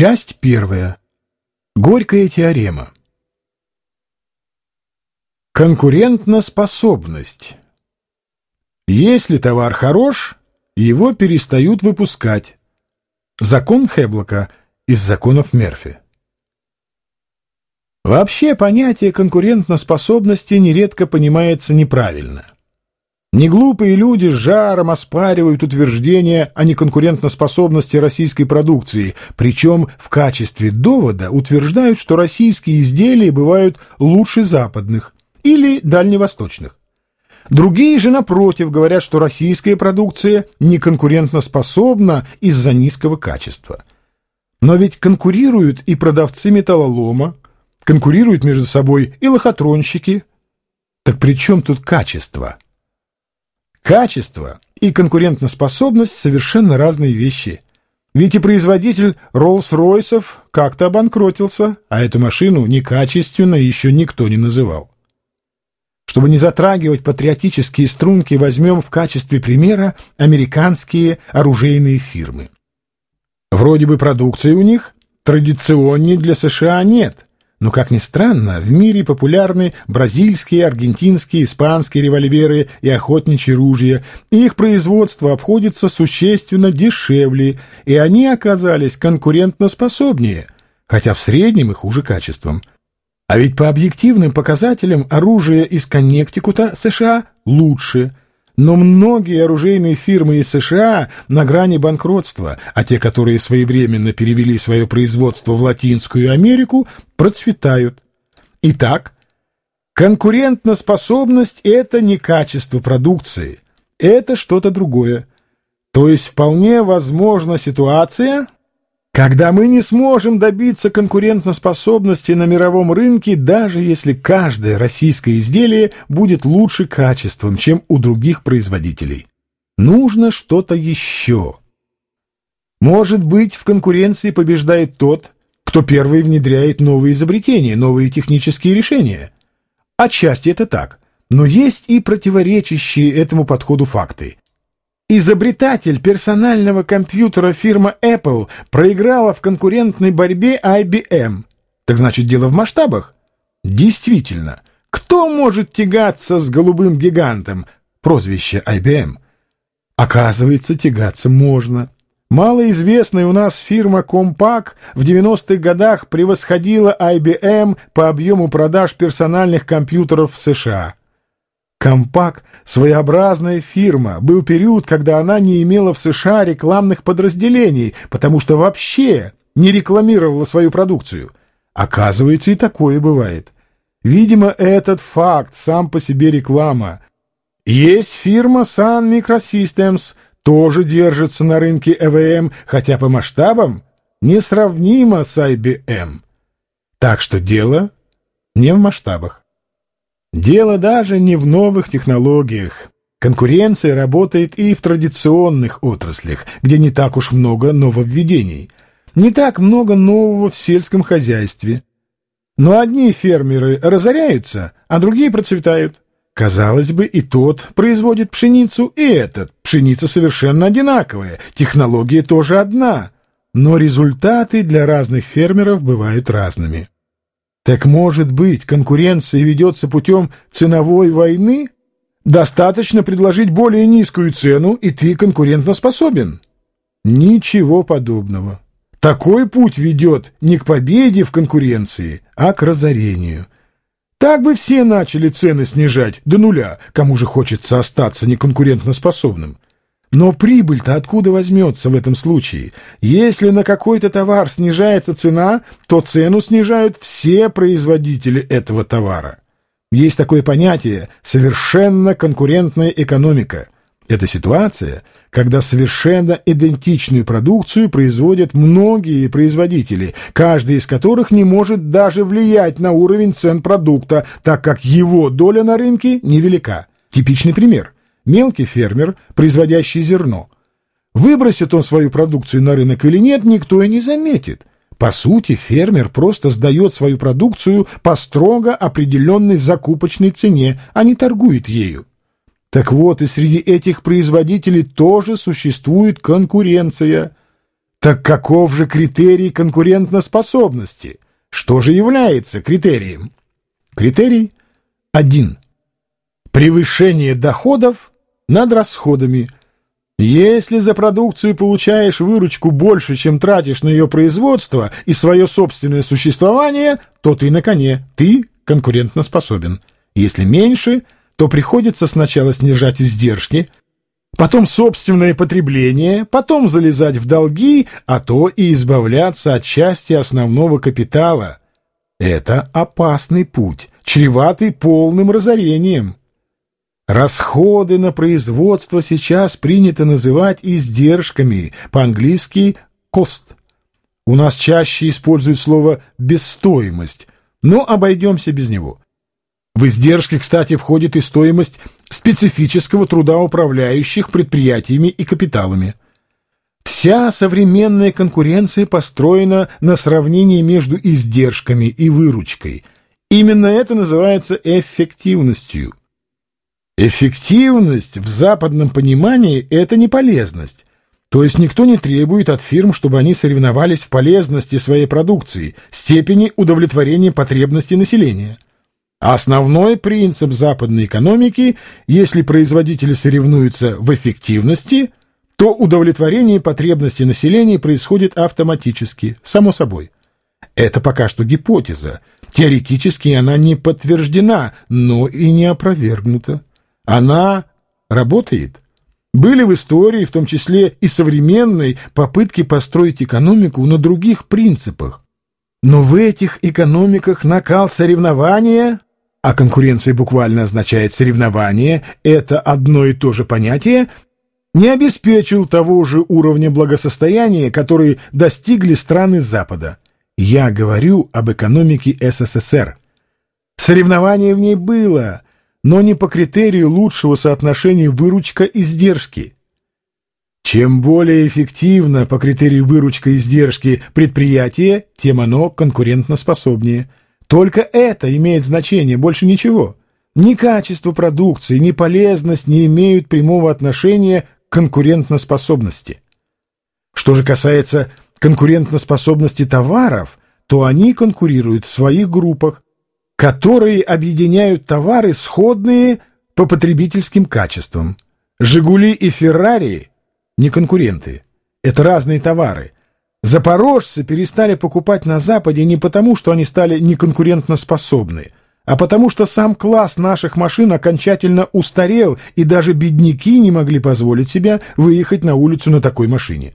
Часть первая. Горькая теорема. Конкурентноспособность. Если товар хорош, его перестают выпускать. Закон Хеблока из законов Мерфи. Вообще понятие конкурентноспособности нередко понимается неправильно – Неглупые люди с жаром оспаривают утверждение о неконкурентоспособности российской продукции, причем в качестве довода утверждают, что российские изделия бывают лучше западных или дальневосточных. Другие же, напротив, говорят, что российская продукция неконкурентоспособна из-за низкого качества. Но ведь конкурируют и продавцы металлолома, конкурируют между собой и лохотронщики. Так при чем тут качество? Качество и конкурентоспособность – совершенно разные вещи. Ведь и производитель Роллс-Ройсов как-то обанкротился, а эту машину некачественно еще никто не называл. Чтобы не затрагивать патриотические струнки, возьмем в качестве примера американские оружейные фирмы. Вроде бы продукции у них традиционней для США нет, но, как ни странно, в мире популярны бразильские, аргентинские, испанские револьверы и охотничьи ружья, и их производство обходится существенно дешевле, и они оказались конкурентноспособнее, хотя в среднем и хуже качеством. А ведь по объективным показателям оружие из Коннектикута США лучше – но многие оружейные фирмы из США на грани банкротства, а те, которые своевременно перевели свое производство в Латинскую Америку, процветают. Итак, конкурентоспособность – это не качество продукции, это что-то другое. То есть вполне возможна ситуация, когда мы не сможем добиться конкурентоспособности на мировом рынке, даже если каждое российское изделие будет лучше качеством, чем у других производителей. Нужно что-то еще. Может быть, в конкуренции побеждает тот, кто первый внедряет новые изобретения, новые технические решения. Отчасти это так, но есть и противоречащие этому подходу факты. Изобретатель персонального компьютера фирма Apple проиграла в конкурентной борьбе IBM. Так значит, дело в масштабах? Действительно. Кто может тягаться с голубым гигантом? Прозвище IBM. Оказывается, тягаться можно. Малоизвестная у нас фирма Compaq в 90-х годах превосходила IBM по объему продаж персональных компьютеров в США. Компак — своеобразная фирма. Был период, когда она не имела в США рекламных подразделений, потому что вообще не рекламировала свою продукцию. Оказывается, и такое бывает. Видимо, этот факт сам по себе реклама. Есть фирма Sun Microsystems, тоже держится на рынке ЭВМ, хотя по масштабам несравнимо с IBM. Так что дело не в масштабах. Дело даже не в новых технологиях. Конкуренция работает и в традиционных отраслях, где не так уж много нововведений. Не так много нового в сельском хозяйстве. Но одни фермеры разоряются, а другие процветают. Казалось бы, и тот производит пшеницу, и этот. Пшеница совершенно одинаковая, технология тоже одна. Но результаты для разных фермеров бывают разными. Так может быть, конкуренция ведется путем ценовой войны? Достаточно предложить более низкую цену, и ты конкурентоспособен. Ничего подобного. Такой путь ведет не к победе в конкуренции, а к разорению. Так бы все начали цены снижать до нуля, кому же хочется остаться неконкурентоспособным. Но прибыль-то откуда возьмется в этом случае? Если на какой-то товар снижается цена, то цену снижают все производители этого товара. Есть такое понятие «совершенно конкурентная экономика». Это ситуация, когда совершенно идентичную продукцию производят многие производители, каждый из которых не может даже влиять на уровень цен продукта, так как его доля на рынке невелика. Типичный пример – мелкий фермер, производящий зерно. Выбросит он свою продукцию на рынок или нет, никто и не заметит. По сути, фермер просто сдает свою продукцию по строго определенной закупочной цене, а не торгует ею. Так вот, и среди этих производителей тоже существует конкуренция. Так каков же критерий конкурентоспособности? Что же является критерием? Критерий один. Превышение доходов над расходами. Если за продукцию получаешь выручку больше, чем тратишь на ее производство и свое собственное существование, то ты на коне, ты конкурентоспособен. Если меньше, то приходится сначала снижать издержки, потом собственное потребление, потом залезать в долги, а то и избавляться от части основного капитала. Это опасный путь, чреватый полным разорением. Расходы на производство сейчас принято называть издержками, по-английски «cost». У нас чаще используют слово «бесстоимость», но обойдемся без него. В издержки, кстати, входит и стоимость специфического труда управляющих предприятиями и капиталами. Вся современная конкуренция построена на сравнении между издержками и выручкой. Именно это называется эффективностью. Эффективность в западном понимании – это не полезность. То есть никто не требует от фирм, чтобы они соревновались в полезности своей продукции, степени удовлетворения потребностей населения. Основной принцип западной экономики – если производители соревнуются в эффективности, то удовлетворение потребностей населения происходит автоматически, само собой. Это пока что гипотеза. Теоретически она не подтверждена, но и не опровергнута. Она работает. Были в истории, в том числе и современной, попытки построить экономику на других принципах. Но в этих экономиках накал соревнования, а конкуренция буквально означает соревнование, это одно и то же понятие, не обеспечил того же уровня благосостояния, который достигли страны Запада. Я говорю об экономике СССР. Соревнование в ней было – но не по критерию лучшего соотношения выручка-издержки. Чем более эффективно по критерию выручка-издержки предприятие, тем оно конкурентноспособнее. Только это имеет значение, больше ничего. Ни качество продукции, ни полезность не имеют прямого отношения к конкурентоспособности. Что же касается конкурентоспособности товаров, то они конкурируют в своих группах, которые объединяют товары, сходные по потребительским качествам. «Жигули» и «Феррари» — не конкуренты. Это разные товары. Запорожцы перестали покупать на Западе не потому, что они стали неконкурентноспособны, а потому что сам класс наших машин окончательно устарел, и даже бедняки не могли позволить себе выехать на улицу на такой машине.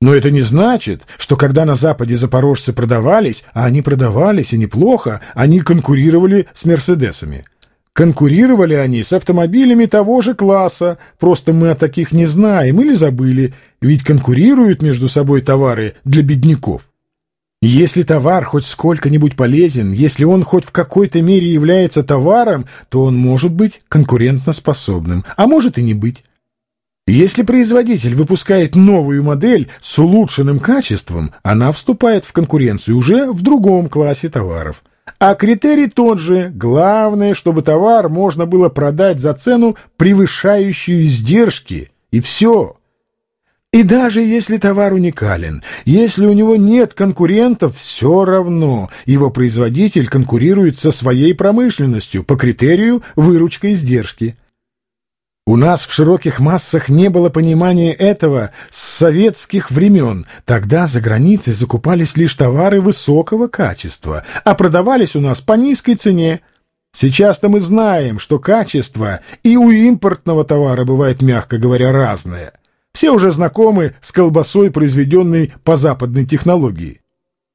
Но это не значит, что когда на Западе запорожцы продавались, а они продавались и неплохо, они конкурировали с «Мерседесами». Конкурировали они с автомобилями того же класса, просто мы о таких не знаем или забыли, ведь конкурируют между собой товары для бедняков. Если товар хоть сколько-нибудь полезен, если он хоть в какой-то мере является товаром, то он может быть конкурентоспособным, а может и не быть. Если производитель выпускает новую модель с улучшенным качеством, она вступает в конкуренцию уже в другом классе товаров. А критерий тот же. Главное, чтобы товар можно было продать за цену, превышающую издержки. И все. И даже если товар уникален, если у него нет конкурентов, все равно его производитель конкурирует со своей промышленностью по критерию выручка издержки. У нас в широких массах не было понимания этого с советских времен. Тогда за границей закупались лишь товары высокого качества, а продавались у нас по низкой цене. Сейчас-то мы знаем, что качество и у импортного товара бывает, мягко говоря, разное. Все уже знакомы с колбасой, произведенной по западной технологии.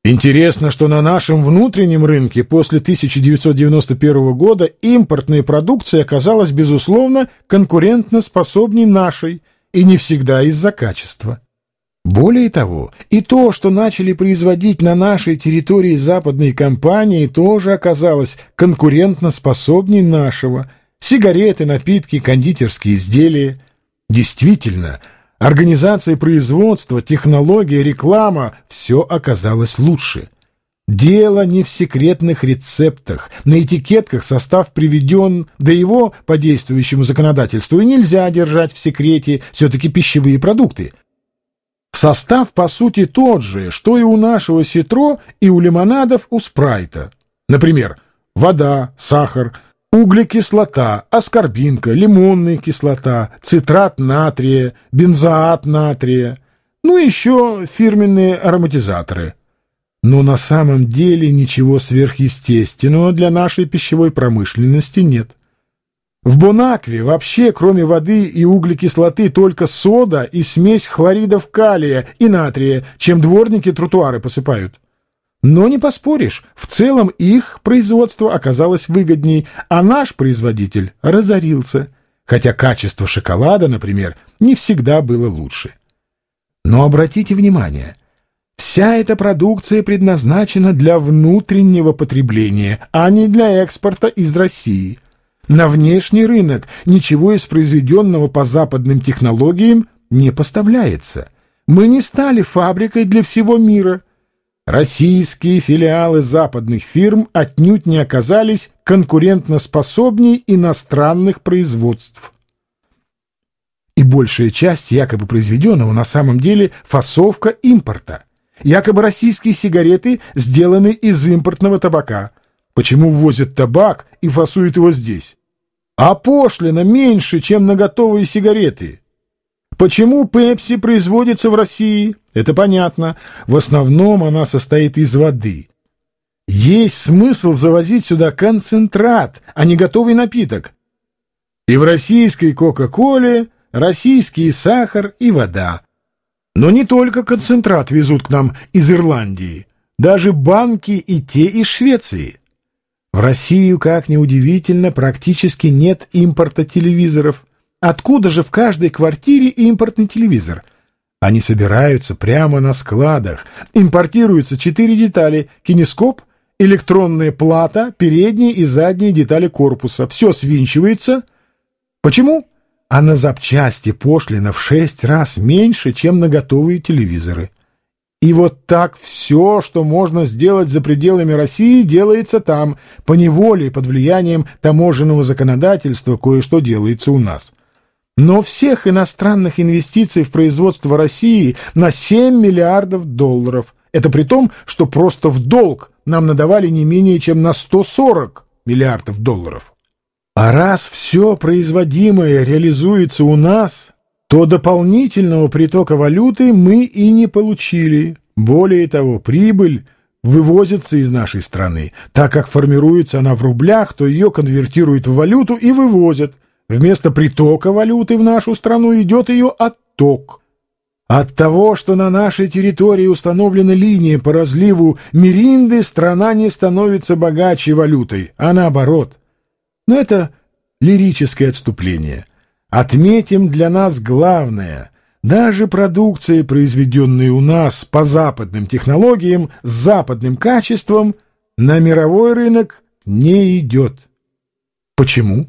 Интересно, что на нашем внутреннем рынке после 1991 года импортная продукция оказалась, безусловно, конкурентно способней нашей, и не всегда из-за качества. Более того, и то, что начали производить на нашей территории западные компании, тоже оказалось конкурентно способней нашего. Сигареты, напитки, кондитерские изделия. Действительно, Организация производства, технология, реклама – все оказалось лучше. Дело не в секретных рецептах. На этикетках состав приведен, да его по действующему законодательству и нельзя держать в секрете все-таки пищевые продукты. Состав, по сути, тот же, что и у нашего ситро и у лимонадов у спрайта. Например, вода, сахар, углекислота, аскорбинка, лимонная кислота, цитрат натрия, бензоат натрия, ну и еще фирменные ароматизаторы. Но на самом деле ничего сверхъестественного для нашей пищевой промышленности нет. В Бонакве вообще, кроме воды и углекислоты, только сода и смесь хлоридов калия и натрия, чем дворники тротуары посыпают. Но не поспоришь, в целом их производство оказалось выгодней, а наш производитель разорился, хотя качество шоколада, например, не всегда было лучше. Но обратите внимание, вся эта продукция предназначена для внутреннего потребления, а не для экспорта из России – на внешний рынок ничего из произведенного по западным технологиям не поставляется. Мы не стали фабрикой для всего мира. Российские филиалы западных фирм отнюдь не оказались конкурентноспособней иностранных производств. И большая часть якобы произведенного на самом деле фасовка импорта. Якобы российские сигареты сделаны из импортного табака – Почему ввозят табак и фасуют его здесь? А пошлина меньше, чем на готовые сигареты. Почему Пепси производится в России? Это понятно. В основном она состоит из воды. Есть смысл завозить сюда концентрат, а не готовый напиток. И в российской Кока-Коле российский сахар и вода. Но не только концентрат везут к нам из Ирландии. Даже банки и те из Швеции. В Россию, как ни удивительно, практически нет импорта телевизоров. Откуда же в каждой квартире импортный телевизор? Они собираются прямо на складах. Импортируются четыре детали – кинескоп, электронная плата, передние и задние детали корпуса. Все свинчивается. Почему? А на запчасти пошлина в шесть раз меньше, чем на готовые телевизоры. И вот так все, что можно сделать за пределами России, делается там, по неволе и под влиянием таможенного законодательства кое-что делается у нас. Но всех иностранных инвестиций в производство России на 7 миллиардов долларов. Это при том, что просто в долг нам надавали не менее чем на 140 миллиардов долларов. А раз все производимое реализуется у нас, то дополнительного притока валюты мы и не получили. Более того, прибыль вывозится из нашей страны. Так как формируется она в рублях, то ее конвертируют в валюту и вывозят. Вместо притока валюты в нашу страну идет ее отток. От того, что на нашей территории установлена линия по разливу Меринды, страна не становится богаче валютой, а наоборот. Но это лирическое отступление. Отметим для нас главное. Даже продукция, произведенная у нас по западным технологиям, с западным качеством, на мировой рынок не идет. Почему?